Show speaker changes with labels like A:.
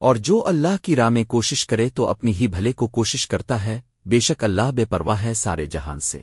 A: اور جو اللہ کی راہ میں کوشش کرے تو اپنی ہی بھلے کو کوشش کرتا ہے، بے شک اللہ بے پرواہ ہے سارے جہان سے۔